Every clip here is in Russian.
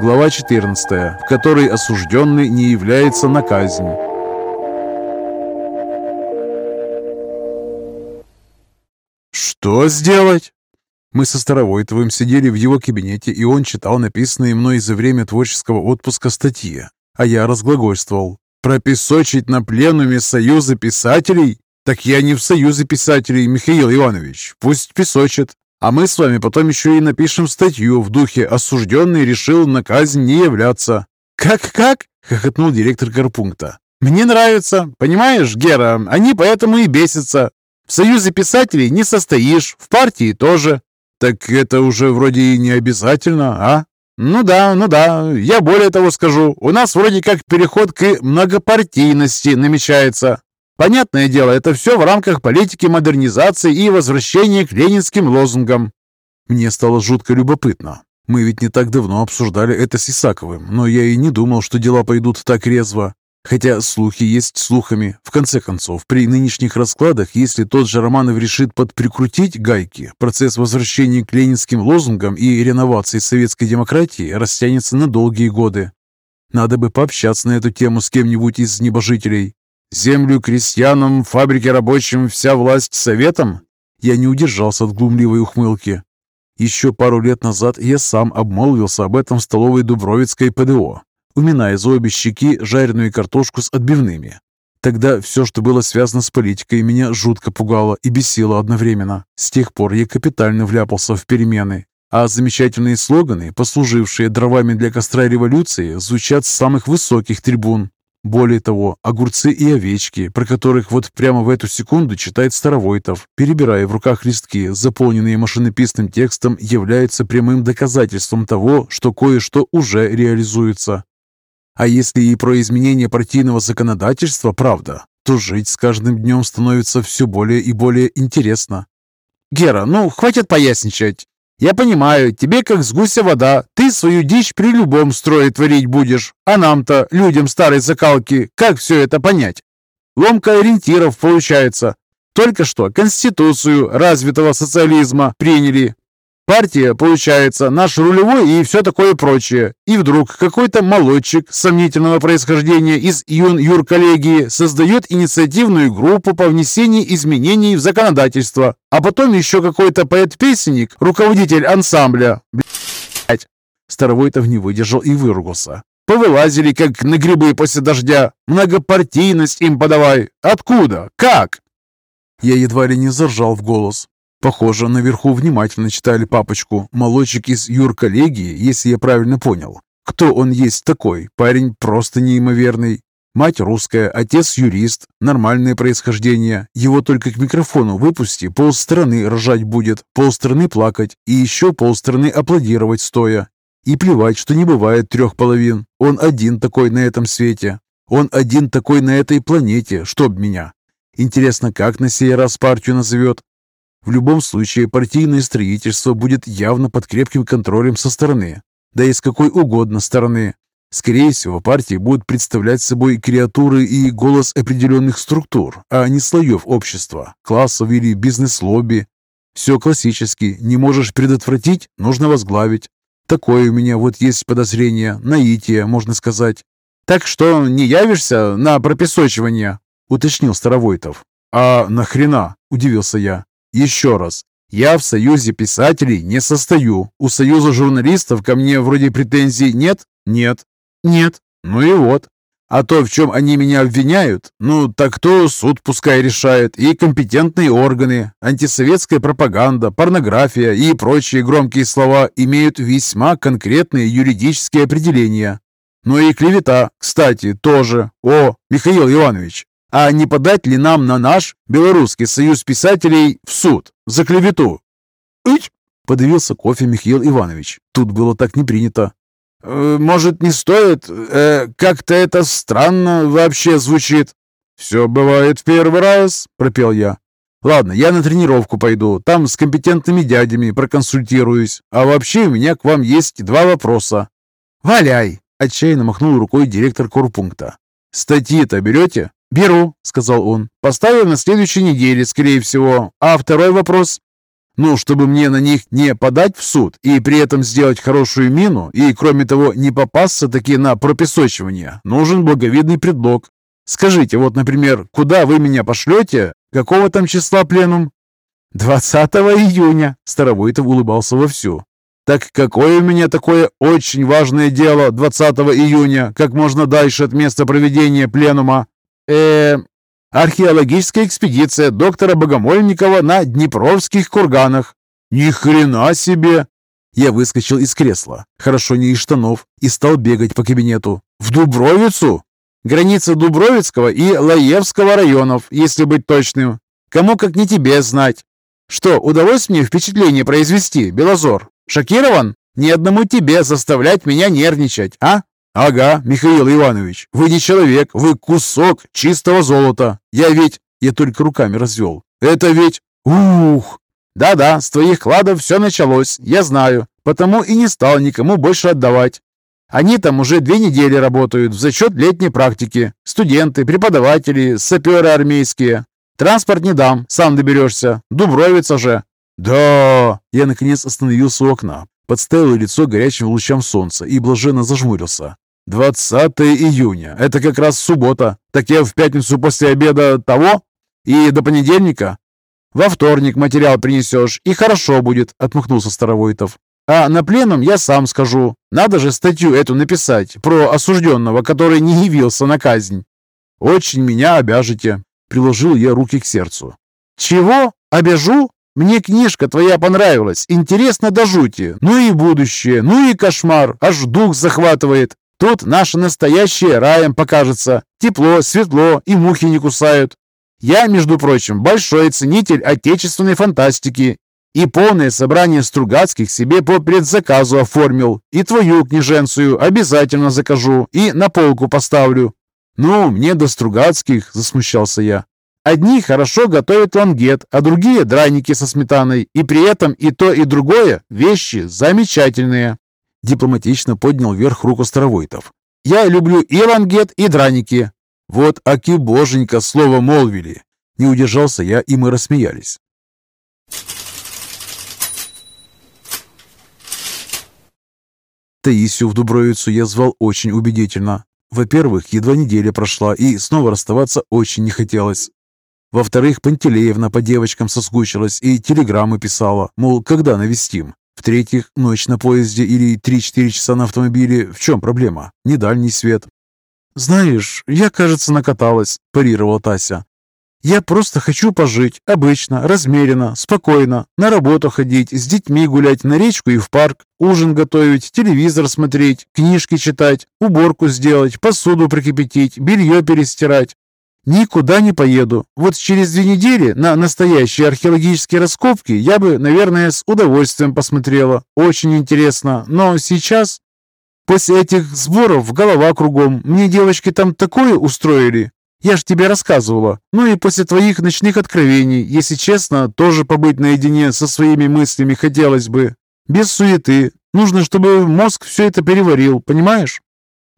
Глава 14, в которой осужденный не является на казнь. «Что сделать?» Мы со Старовойтовым сидели в его кабинете, и он читал написанные мной за время творческого отпуска статьи, а я разглагольствовал. «Пропесочить на пленуме Союза писателей? Так я не в Союзе писателей, Михаил Иванович. Пусть песочит. А мы с вами потом еще и напишем статью в духе «Осужденный решил на казнь не являться». «Как-как?» — хохотнул директор корпункта. «Мне нравится. Понимаешь, Гера, они поэтому и бесятся. В Союзе писателей не состоишь, в партии тоже. «Так это уже вроде и не обязательно, а?» «Ну да, ну да. Я более того скажу. У нас вроде как переход к многопартийности намечается. Понятное дело, это все в рамках политики модернизации и возвращения к ленинским лозунгам». Мне стало жутко любопытно. Мы ведь не так давно обсуждали это с Исаковым, но я и не думал, что дела пойдут так резво. Хотя слухи есть слухами. В конце концов, при нынешних раскладах, если тот же Романов решит подприкрутить гайки, процесс возвращения к ленинским лозунгам и реновации советской демократии растянется на долгие годы. Надо бы пообщаться на эту тему с кем-нибудь из небожителей. Землю крестьянам, фабрики рабочим, вся власть советом? Я не удержался от глумливой ухмылки. Еще пару лет назад я сам обмолвился об этом в столовой Дубровицкой ПДО, уминая за обе щеки жареную картошку с отбивными. Тогда все, что было связано с политикой, меня жутко пугало и бесило одновременно. С тех пор я капитально вляпался в перемены, а замечательные слоганы, послужившие дровами для костра революции, звучат с самых высоких трибун. Более того, огурцы и овечки, про которых вот прямо в эту секунду читает Старовойтов, перебирая в руках листки, заполненные машинописным текстом, являются прямым доказательством того, что кое-что уже реализуется. А если и про изменение партийного законодательства правда, то жить с каждым днем становится все более и более интересно. Гера, ну, хватит поясничать. Я понимаю, тебе как с гуся вода. Ты свою дичь при любом строе творить будешь. А нам-то, людям старой закалки, как все это понять? Ломка ориентиров получается. Только что Конституцию развитого социализма приняли, Партия, получается, наш рулевой и все такое прочее. И вдруг какой-то молодчик сомнительного происхождения из юн-юр-коллегии создает инициативную группу по внесению изменений в законодательство. А потом еще какой-то поэт-песенник, руководитель ансамбля. Блять. Старовойтов не выдержал и выругался. Повылазили, как на грибы после дождя. Многопартийность им подавай. Откуда? Как? Я едва ли не заржал в голос. Похоже, наверху внимательно читали папочку. Молодчик из юрколлегии, если я правильно понял. Кто он есть такой? Парень просто неимоверный. Мать русская, отец юрист, нормальное происхождение. Его только к микрофону выпусти, полстраны ржать будет, полстраны плакать и еще полстраны аплодировать стоя. И плевать, что не бывает трех половин. Он один такой на этом свете. Он один такой на этой планете, чтоб меня. Интересно, как на сей раз партию назовет? В любом случае, партийное строительство будет явно под крепким контролем со стороны, да и с какой угодно стороны. Скорее всего, партии будут представлять собой креатуры и голос определенных структур, а не слоев общества, классов или бизнес-лобби. Все классически. Не можешь предотвратить – нужно возглавить. Такое у меня вот есть подозрение, наитие, можно сказать. «Так что не явишься на пропесочивание?» – уточнил Старовойтов. «А нахрена?» – удивился я. Еще раз. Я в Союзе писателей не состою. У Союза журналистов ко мне вроде претензий нет? Нет. Нет. Ну и вот. А то, в чем они меня обвиняют, ну, так то суд пускай решает, и компетентные органы, антисоветская пропаганда, порнография и прочие громкие слова имеют весьма конкретные юридические определения. Ну и клевета, кстати, тоже. О, Михаил Иванович, а не подать ли нам на наш Белорусский союз писателей в суд за клевету? «Ить!» — подавился кофе Михаил Иванович. Тут было так не принято. «Э, «Может, не стоит? Э, Как-то это странно вообще звучит». «Все бывает в первый раз», — пропел я. «Ладно, я на тренировку пойду, там с компетентными дядями проконсультируюсь. А вообще у меня к вам есть два вопроса». «Валяй!» — отчаянно махнул рукой директор корпункта. «Статьи-то берете?» «Беру», — сказал он. «Поставим на следующей неделе, скорее всего. А второй вопрос?» Ну, чтобы мне на них не подать в суд и при этом сделать хорошую мину, и, кроме того, не попасться таки на пропесочивание, нужен благовидный предлог. Скажите, вот, например, куда вы меня пошлете? Какого там числа пленум? 20 июня, Старовойтов улыбался вовсю. Так какое у меня такое очень важное дело 20 июня, как можно дальше от места проведения пленума? Э Археологическая экспедиция доктора Богомольникова на Днепровских курганах. Ни хрена себе! Я выскочил из кресла, хорошо не из штанов, и стал бегать по кабинету. В Дубровицу? Граница Дубровицкого и Лаевского районов, если быть точным. Кому как не тебе знать. Что, удалось мне впечатление произвести, Белозор? Шокирован? Ни одному тебе заставлять меня нервничать, а? «Ага, Михаил Иванович, вы не человек, вы кусок чистого золота. Я ведь...» Я только руками развел. «Это ведь... Ух!» «Да-да, с твоих кладов все началось, я знаю, потому и не стал никому больше отдавать. Они там уже две недели работают в зачет летней практики. Студенты, преподаватели, саперы армейские. Транспорт не дам, сам доберешься. Дубровица же». «Да!» Я, наконец, остановился у окна, подставил лицо горячим лучам солнца и блаженно зажмурился. 20 июня. Это как раз суббота. Так я в пятницу после обеда того? И до понедельника? Во вторник материал принесешь, и хорошо будет, отмахнулся Старовойтов. А на пленум я сам скажу. Надо же статью эту написать про осужденного, который не явился на казнь. Очень меня обяжете. Приложил я руки к сердцу. Чего? Обяжу? Мне книжка твоя понравилась. Интересно до жути. Ну и будущее, ну и кошмар. Аж дух захватывает. Тут наше настоящее раем покажется. Тепло, светло и мухи не кусают. Я, между прочим, большой ценитель отечественной фантастики и полное собрание Стругацких себе по предзаказу оформил. И твою княженцию обязательно закажу и на полку поставлю. Ну, мне до Стругацких, засмущался я. Одни хорошо готовят лангет, а другие драники со сметаной. И при этом и то, и другое вещи замечательные. Дипломатично поднял вверх руку Старовойтов. «Я люблю и лангет, и драники». «Вот аки боженька слово молвили!» Не удержался я, и мы рассмеялись. Таисию в Дубровицу я звал очень убедительно. Во-первых, едва неделя прошла, и снова расставаться очень не хотелось. Во-вторых, Пантелеевна по девочкам соскучилась и телеграммы писала, мол, когда навестим. В-третьих, ночь на поезде или 3-4 часа на автомобиле. В чем проблема? Не дальний свет. «Знаешь, я, кажется, накаталась», – парировала Тася. «Я просто хочу пожить, обычно, размеренно, спокойно, на работу ходить, с детьми гулять на речку и в парк, ужин готовить, телевизор смотреть, книжки читать, уборку сделать, посуду прикипятить, белье перестирать. Никуда не поеду. Вот через две недели на настоящие археологические раскопки я бы, наверное, с удовольствием посмотрела. Очень интересно. Но сейчас, после этих сборов, голова кругом. Мне девочки там такое устроили. Я ж тебе рассказывала. Ну и после твоих ночных откровений, если честно, тоже побыть наедине со своими мыслями хотелось бы. Без суеты. Нужно, чтобы мозг все это переварил, понимаешь?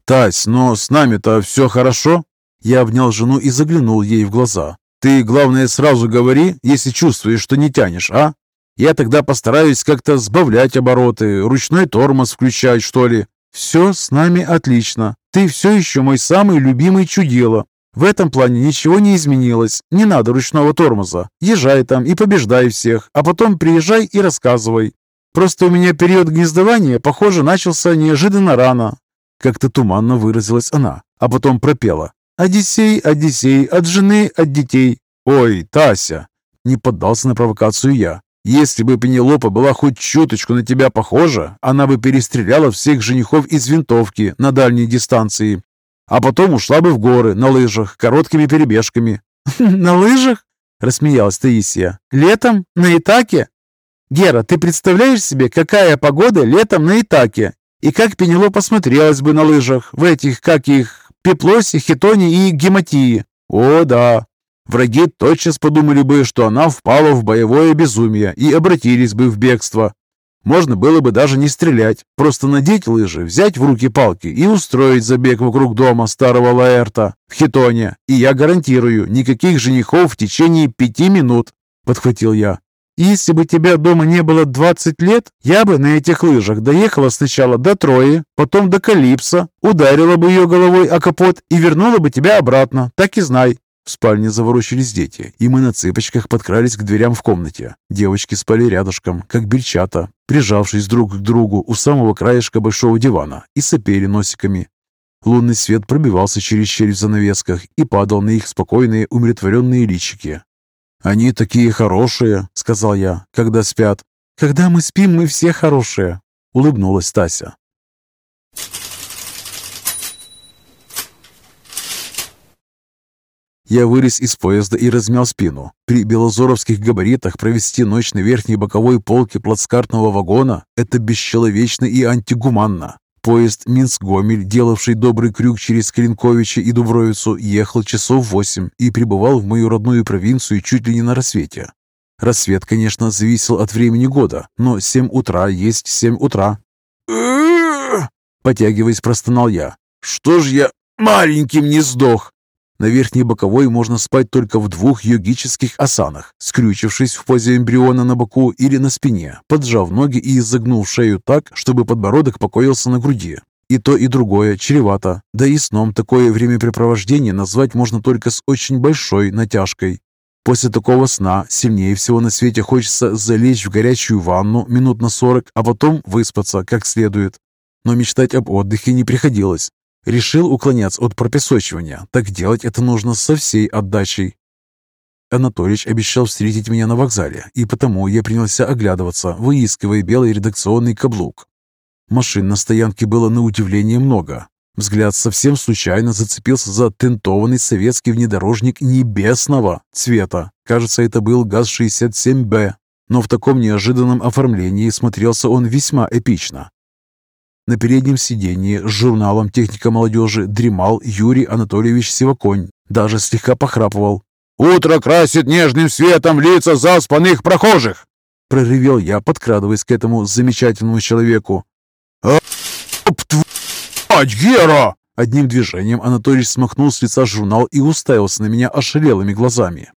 Тась, но с нами-то все хорошо. Я обнял жену и заглянул ей в глаза. «Ты, главное, сразу говори, если чувствуешь, что не тянешь, а? Я тогда постараюсь как-то сбавлять обороты, ручной тормоз включать, что ли. Все с нами отлично. Ты все еще мой самый любимый чудило. В этом плане ничего не изменилось. Не надо ручного тормоза. Езжай там и побеждай всех, а потом приезжай и рассказывай. Просто у меня период гнездования, похоже, начался неожиданно рано. Как-то туманно выразилась она, а потом пропела. «Одиссей, Одиссей, от жены, от детей». «Ой, Тася!» Не поддался на провокацию я. «Если бы Пенелопа была хоть чуточку на тебя похожа, она бы перестреляла всех женихов из винтовки на дальней дистанции, а потом ушла бы в горы на лыжах, короткими перебежками». «На лыжах?» – рассмеялась Таисия. «Летом? На Итаке?» «Гера, ты представляешь себе, какая погода летом на Итаке? И как Пенелопа смотрелась бы на лыжах, в этих, как их, пеплосе, хитоне и гематии. О, да. Враги тотчас подумали бы, что она впала в боевое безумие и обратились бы в бегство. Можно было бы даже не стрелять, просто надеть лыжи, взять в руки палки и устроить забег вокруг дома старого Лаэрта в Хитоне. И я гарантирую, никаких женихов в течение пяти минут, подхватил я. Если бы тебя дома не было 20 лет, я бы на этих лыжах доехала сначала до Трои, потом до Калипса, ударила бы ее головой о капот и вернула бы тебя обратно, так и знай. В спальне заворочились дети, и мы на цыпочках подкрались к дверям в комнате. Девочки спали рядышком, как бельчата, прижавшись друг к другу у самого краешка большого дивана и сопели носиками. Лунный свет пробивался через щель в занавесках и падал на их спокойные, умиротворенные личики. «Они такие хорошие», — сказал я, — «когда спят». «Когда мы спим, мы все хорошие», — улыбнулась Тася. Я вылез из поезда и размял спину. При белозоровских габаритах провести ночь на верхней боковой полке плацкартного вагона – это бесчеловечно и антигуманно. Поезд Минск-Гомель, делавший добрый крюк через Клинковичи и Дубровицу, ехал часов восемь и прибывал в мою родную провинцию чуть ли не на рассвете. Рассвет, конечно, зависел от времени года, но семь утра есть семь утра. Потягиваясь, простонал я. «Что ж я маленьким не сдох?» На верхней боковой можно спать только в двух йогических асанах, скрючившись в позе эмбриона на боку или на спине, поджав ноги и изогнув шею так, чтобы подбородок покоился на груди. И то, и другое чревато. Да и сном такое времяпрепровождение назвать можно только с очень большой натяжкой. После такого сна сильнее всего на свете хочется залечь в горячую ванну минут на сорок, а потом выспаться как следует. Но мечтать об отдыхе не приходилось. Решил уклоняться от пропесочивания, так делать это нужно со всей отдачей. Анатолич обещал встретить меня на вокзале, и потому я принялся оглядываться, выискивая белый редакционный каблук. Машин на стоянке было на удивление много. Взгляд совсем случайно зацепился за тентованный советский внедорожник небесного цвета. Кажется, это был ГАЗ-67Б, но в таком неожиданном оформлении смотрелся он весьма эпично. На переднем сиденье с журналом «Техника молодежи» дремал Юрий Анатольевич Сиваконь, даже слегка похрапывал. «Утро красит нежным светом лица заспанных прохожих!» Проревел я, подкрадываясь к этому замечательному человеку. «Оп, твать, Гера!» Одним движением Анатольевич смахнул с лица журнал и уставился на меня ошалелыми глазами.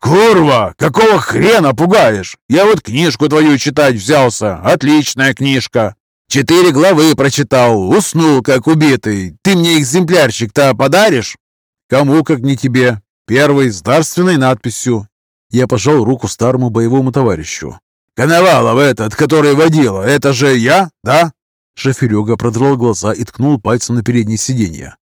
«Курва, какого хрена пугаешь? Я вот книжку твою читать взялся. Отличная книжка. Четыре главы прочитал, уснул, как убитый. Ты мне экземплярчик-то подаришь? Кому, как не тебе. Первый с дарственной надписью. Я пожал руку старому боевому товарищу. «Коновалов этот, который водила, это же я, да?» Шоферюга продрал глаза и ткнул пальцем на переднее сиденье.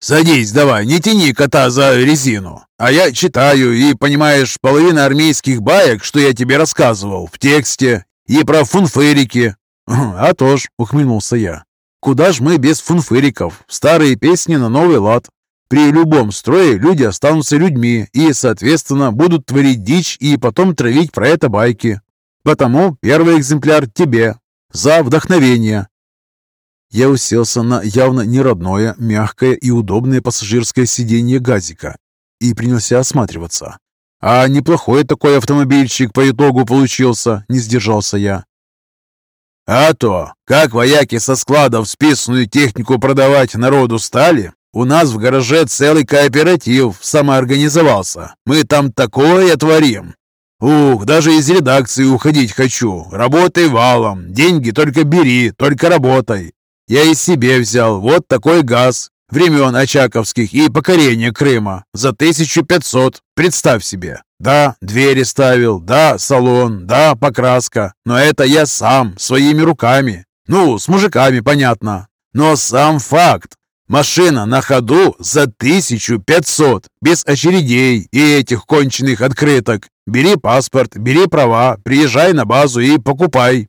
«Садись давай, не тяни кота за резину. А я читаю, и, понимаешь, половина армейских баек, что я тебе рассказывал, в тексте, и про фунфырики, «А то ж», — ухмыльнулся я. «Куда ж мы без фунфыриков? Старые песни на новый лад. При любом строе люди останутся людьми и, соответственно, будут творить дичь и потом травить про это байки. Потому первый экземпляр тебе. За вдохновение». Я уселся на явно неродное, мягкое и удобное пассажирское сиденье газика и принялся осматриваться. «А неплохой такой автомобильчик по итогу получился», — не сдержался я. А то, как вояки со складов списанную технику продавать народу стали, у нас в гараже целый кооператив самоорганизовался. Мы там такое творим. Ух, даже из редакции уходить хочу. Работай валом. Деньги только бери, только работай. Я и себе взял вот такой газ времен Очаковских и покорения Крыма за 1500. Представь себе. Да, двери ставил, да, салон, да, покраска. Но это я сам, своими руками. Ну, с мужиками, понятно. Но сам факт. Машина на ходу за 1500, без очередей и этих конченых открыток. Бери паспорт, бери права, приезжай на базу и покупай.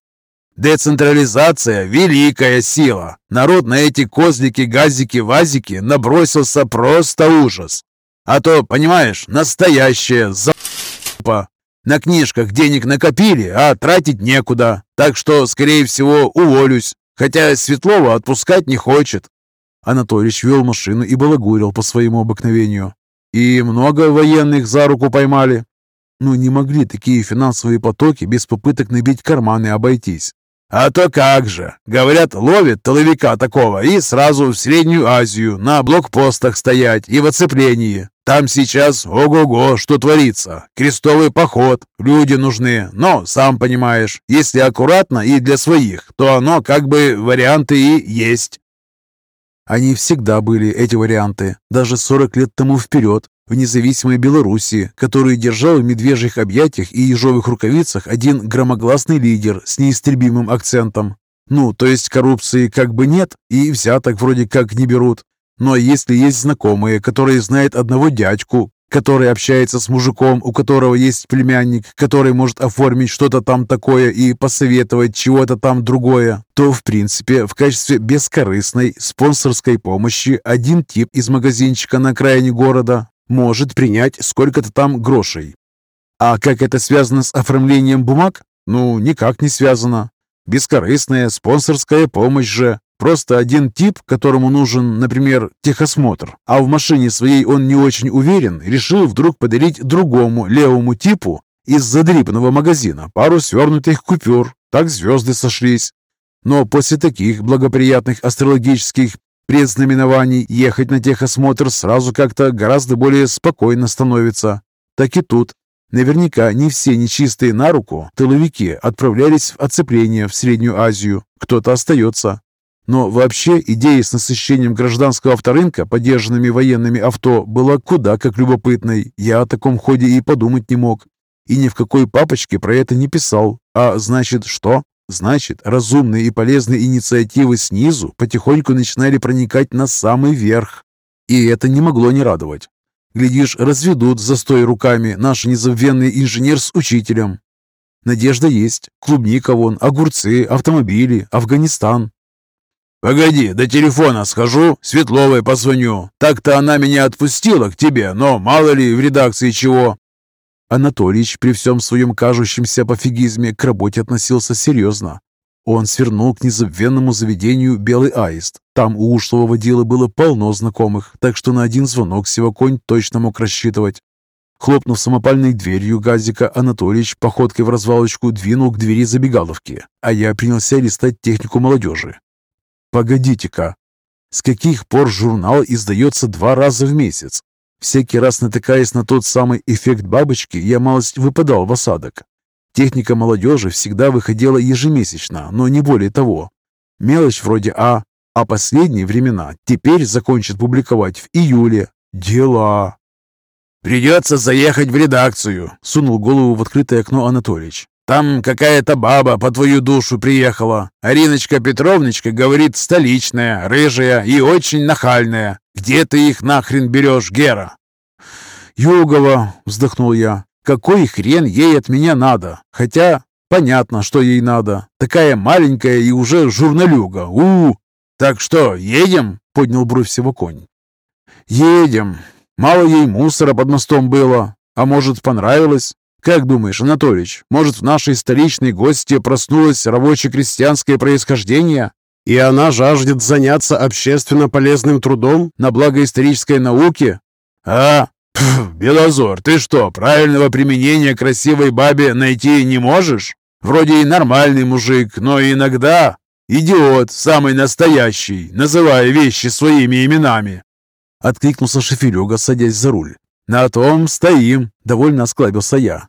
Децентрализация – великая сила. Народ на эти козлики, газики, вазики набросился просто ужас. А то, понимаешь, настоящая за***па. На книжках денег накопили, а тратить некуда. Так что, скорее всего, уволюсь. Хотя Светлова отпускать не хочет. Анатольевич вел машину и балагурил по своему обыкновению. И много военных за руку поймали. Ну, не могли такие финансовые потоки без попыток набить карманы обойтись. «А то как же! Говорят, ловит толовика такого и сразу в Среднюю Азию на блокпостах стоять и в оцеплении. Там сейчас ого-го, что творится. Крестовый поход, люди нужны. Но, сам понимаешь, если аккуратно и для своих, то оно как бы варианты и есть». Они всегда были, эти варианты, даже 40 лет тому вперед, в независимой Белоруссии, которую держал в медвежьих объятиях и ежовых рукавицах один громогласный лидер с неистребимым акцентом. Ну, то есть коррупции как бы нет, и взяток вроде как не берут. Но если есть знакомые, которые знают одного дядьку, который общается с мужиком, у которого есть племянник, который может оформить что-то там такое и посоветовать чего-то там другое, то, в принципе, в качестве бескорыстной спонсорской помощи один тип из магазинчика на окраине города может принять сколько-то там грошей. А как это связано с оформлением бумаг? Ну, никак не связано. Бескорыстная спонсорская помощь же. Просто один тип, которому нужен, например, техосмотр, а в машине своей он не очень уверен, решил вдруг подарить другому левому типу из задрипанного магазина пару свернутых купюр. Так звезды сошлись. Но после таких благоприятных астрологических предзнаменований ехать на техосмотр сразу как-то гораздо более спокойно становится. Так и тут. Наверняка не все нечистые на руку тыловики отправлялись в оцепление в Среднюю Азию. Кто-то остается. Но вообще идея с насыщением гражданского авторынка подержанными военными авто была куда как любопытной. Я о таком ходе и подумать не мог. И ни в какой папочке про это не писал. А значит что? Значит, разумные и полезные инициативы снизу потихоньку начинали проникать на самый верх. И это не могло не радовать. Глядишь, разведут застой руками наш незабвенный инженер с учителем. Надежда есть. Клубника вон, огурцы, автомобили, Афганистан. «Погоди, до телефона схожу, Светловой позвоню. Так-то она меня отпустила к тебе, но мало ли в редакции чего». Анатольевич при всем своем кажущемся пофигизме к работе относился серьезно. Он свернул к незабвенному заведению «Белый аист». Там у ушлого водила было полно знакомых, так что на один звонок Сиваконь точно мог рассчитывать. Хлопнув самопальной дверью газика, Анатольевич походкой в развалочку двинул к двери забегаловки, а я принялся листать технику молодежи. Погодите-ка, с каких пор журнал издается два раза в месяц? Всякий раз натыкаясь на тот самый эффект бабочки, я малость выпадал в осадок. Техника молодежи всегда выходила ежемесячно, но не более того. Мелочь вроде А, а последние времена теперь закончат публиковать в июле. Дела. «Придется заехать в редакцию», — сунул голову в открытое окно Анатольевич. «Там какая-то баба по твою душу приехала. Ариночка Петровночка, говорит, столичная, рыжая и очень нахальная. Где ты их нахрен берешь, Гера?» «Югова», — вздохнул я. «Какой хрен ей от меня надо? Хотя понятно, что ей надо. Такая маленькая и уже журналюга. у, -у, -у. «Так что, едем?» — поднял бровь всего конь. «Едем. Мало ей мусора под мостом было. А может, понравилось? Как думаешь, Анатольевич, может, в нашей столичной гости проснулось рабоче-крестьянское происхождение, и она жаждет заняться общественно полезным трудом на благо исторической науки? А, Пф, Белозор, ты что, правильного применения красивой бабе найти не можешь? Вроде и нормальный мужик, но иногда идиот, самый настоящий, называя вещи своими именами. Откликнулся Шеферюга, садясь за руль. «На том стоим», — довольно осклабился я.